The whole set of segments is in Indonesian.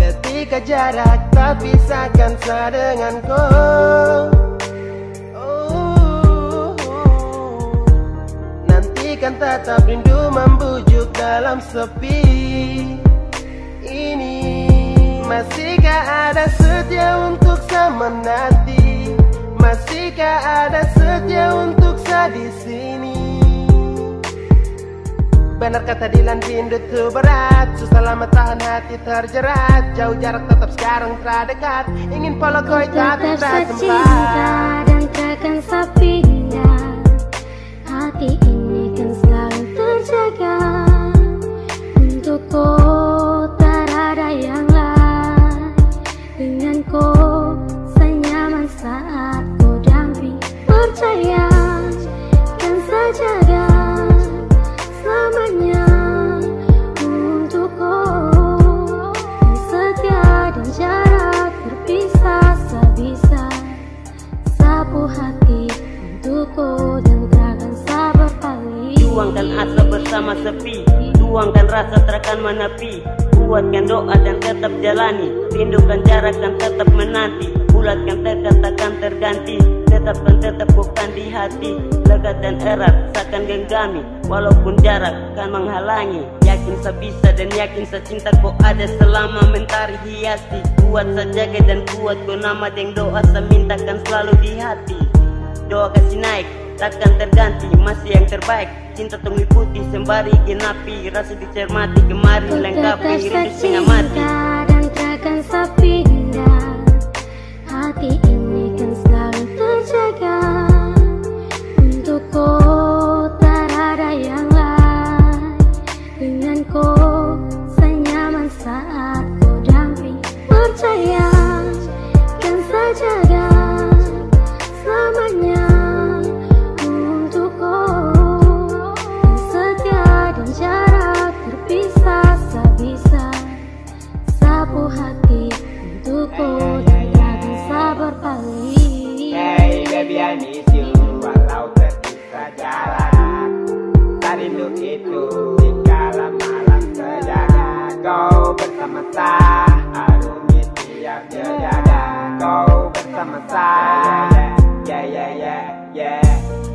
Ketika jarak tak pisahkan saya denganku oh, Nanti kan tetap rindu membujuk dalam sepi. Ini Masihkah ada setia untuk sama nanti Masihkah ada setia untuk saya di sini Benar kata Dilan rindu itu berat. Susah lama tahan hati terjerat. Jauh jarak tetap sekarang terdekat. Ingin follow koi tapi tak sempat. dan takkan sepindah Hati ini hati untukku dan takkan sabar kali. Tuangkan asa bersama sepi Tuangkan rasa terakan menepi. Kuatkan doa dan tetap jalani Rindukan jarak dan tetap menanti. Bulatkan tekad takkan terganti Tetapkan tetap bukan di hati. Legat dan erat seakan genggami Walaupun jarak kan menghalangi. Yakin sebisa dan yakin secinta kau ada selama mentari hiasi. Kuat sajaga dan kuat kau nama dan doa semintakan selalu di hati. Doa kasih naik takkan terganti masih yang terbaik. Cinta tunggu putih sembari genapi. Rasa dicermati kemari lengkapi rindu setengah mati dan takkan sepindah hati ini Bersama saya Yeah yeah yeah yeah.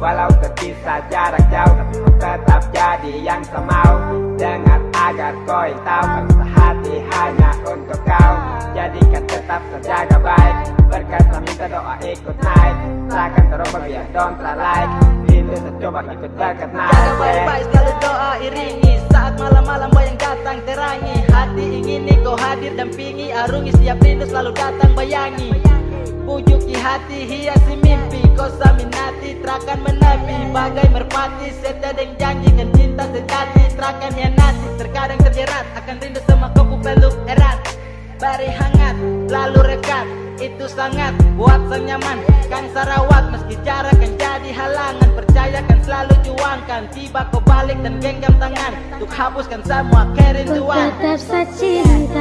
Walau terpisah jarak jauh Tapi kau tetap jadi yang semau. Dengar agar kau tahu Kan sehati hanya untuk kau. Jadikan tetap terjaga baik. Berkata minta doa ikut naik. Takkan terubah biar don't try like Rindu tercoba ikut dekat naik. Jaga baik-baik selalu doa iringi. Saat malam-malam bayang datang terangi. Hati ingin kau hadir dampingi Arungi. Setiap rindu selalu datang bayangi Pujuki hati hiasi mimpi. Kau saminati terakan menepi Bagai merpati setia dan janji Kan cinta sejati. Terakan hianati Terkadang terjerat. Akan rindu sama kau ku peluk erat. Bari hangat lalu rekat. Itu sangat buat sang nyaman Kan sarawat meski jarak kan jadi halangan. Percayakan selalu juangkan. Tiba kau balik dan genggam tangan. Untuk hapuskan semua kerinduan. Tetap secinta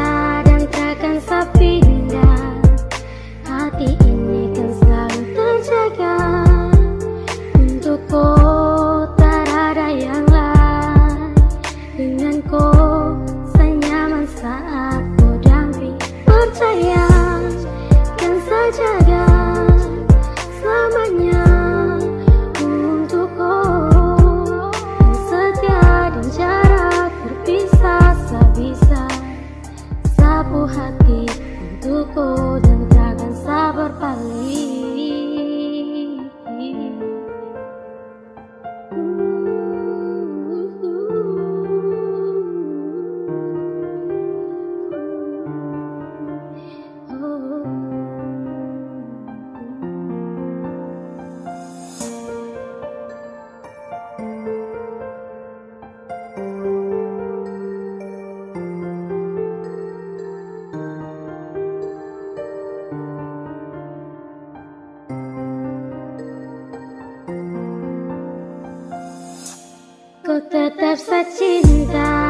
tetap secinta